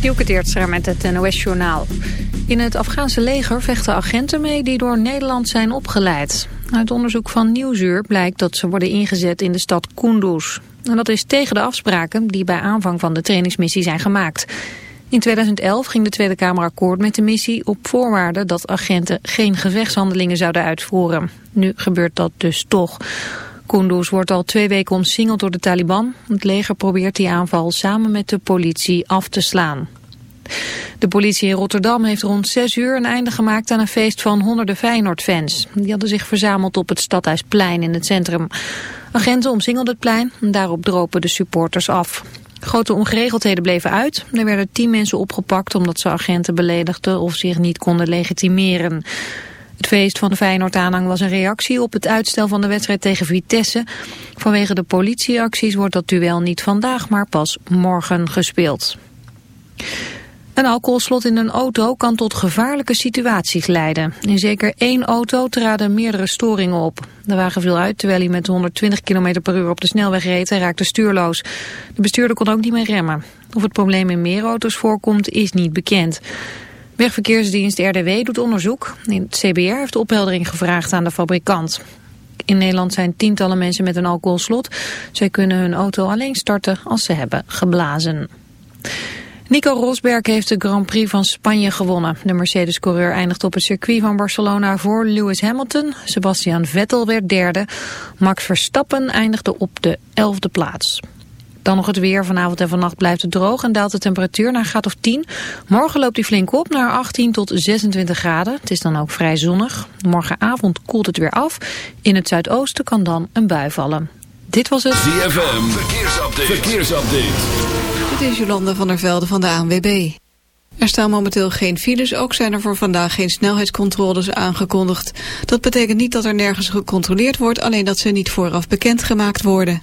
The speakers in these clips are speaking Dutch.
Dielke Teertstra met het NOS-journaal. In het Afghaanse leger vechten agenten mee die door Nederland zijn opgeleid. Uit onderzoek van Nieuwsuur blijkt dat ze worden ingezet in de stad Kunduz. En dat is tegen de afspraken die bij aanvang van de trainingsmissie zijn gemaakt. In 2011 ging de Tweede Kamer akkoord met de missie op voorwaarde dat agenten geen gevechtshandelingen zouden uitvoeren. Nu gebeurt dat dus toch. Kunduz wordt al twee weken omsingeld door de Taliban. Het leger probeert die aanval samen met de politie af te slaan. De politie in Rotterdam heeft rond 6 uur een einde gemaakt aan een feest van honderden Feyenoord-fans. Die hadden zich verzameld op het Stadhuisplein in het centrum. Agenten omsingelden het plein en daarop dropen de supporters af. Grote ongeregeldheden bleven uit. Er werden tien mensen opgepakt omdat ze agenten beledigden of zich niet konden legitimeren. Het feest van de Feyenoord-aanhang was een reactie op het uitstel van de wedstrijd tegen Vitesse. Vanwege de politieacties wordt dat duel niet vandaag, maar pas morgen gespeeld. Een alcoholslot in een auto kan tot gevaarlijke situaties leiden. In zeker één auto traden meerdere storingen op. De wagen viel uit terwijl hij met 120 km per uur op de snelweg reed en raakte stuurloos. De bestuurder kon ook niet meer remmen. Of het probleem in meer auto's voorkomt is niet bekend. Wegverkeersdienst RDW doet onderzoek. Het CBR heeft opheldering gevraagd aan de fabrikant. In Nederland zijn tientallen mensen met een alcoholslot. Zij kunnen hun auto alleen starten als ze hebben geblazen. Nico Rosberg heeft de Grand Prix van Spanje gewonnen. De Mercedes-coureur eindigt op het circuit van Barcelona voor Lewis Hamilton. Sebastian Vettel werd derde. Max Verstappen eindigde op de elfde plaats. Dan nog het weer. Vanavond en vannacht blijft het droog en daalt de temperatuur naar een graad of 10. Morgen loopt die flink op naar 18 tot 26 graden. Het is dan ook vrij zonnig. Morgenavond koelt het weer af. In het zuidoosten kan dan een bui vallen. Dit was het ZFM. Verkeersupdate. Verkeersupdate. Dit is Jolanda van der Velde van de ANWB. Er staan momenteel geen files, ook zijn er voor vandaag geen snelheidscontroles aangekondigd. Dat betekent niet dat er nergens gecontroleerd wordt, alleen dat ze niet vooraf bekendgemaakt worden.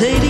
Mercedes.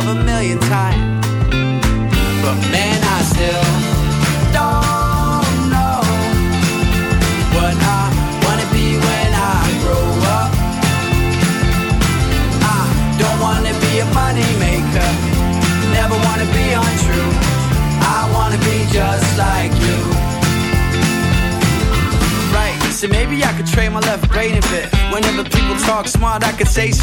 of a million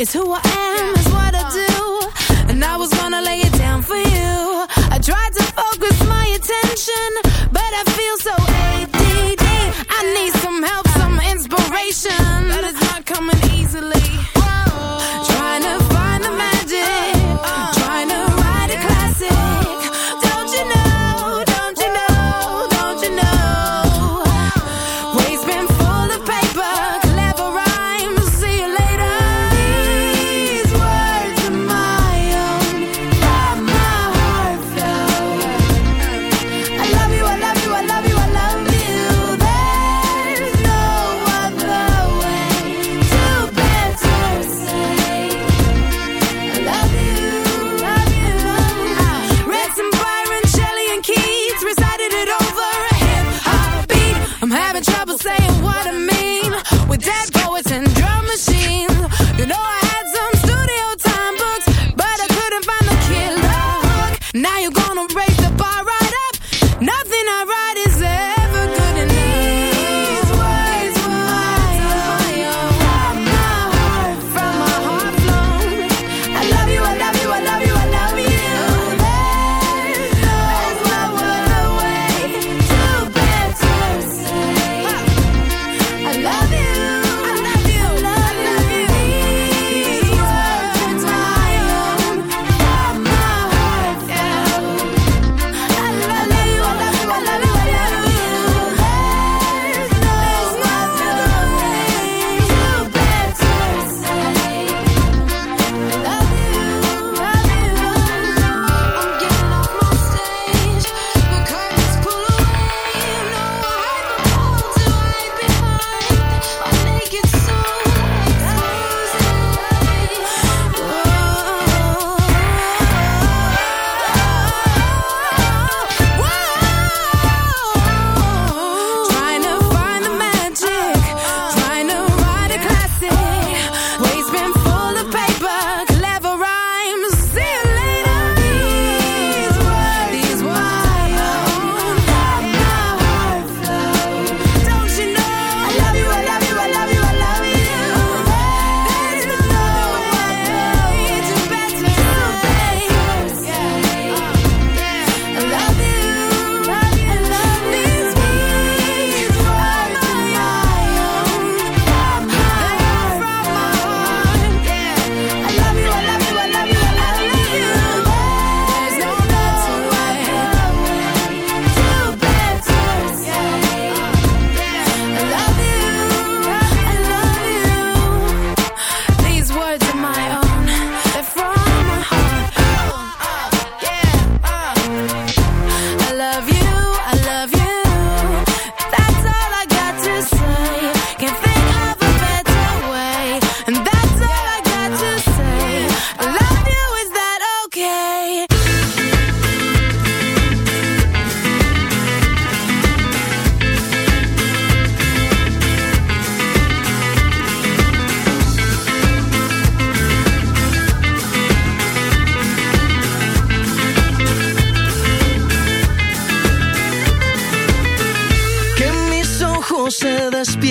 It's who I am. Yeah.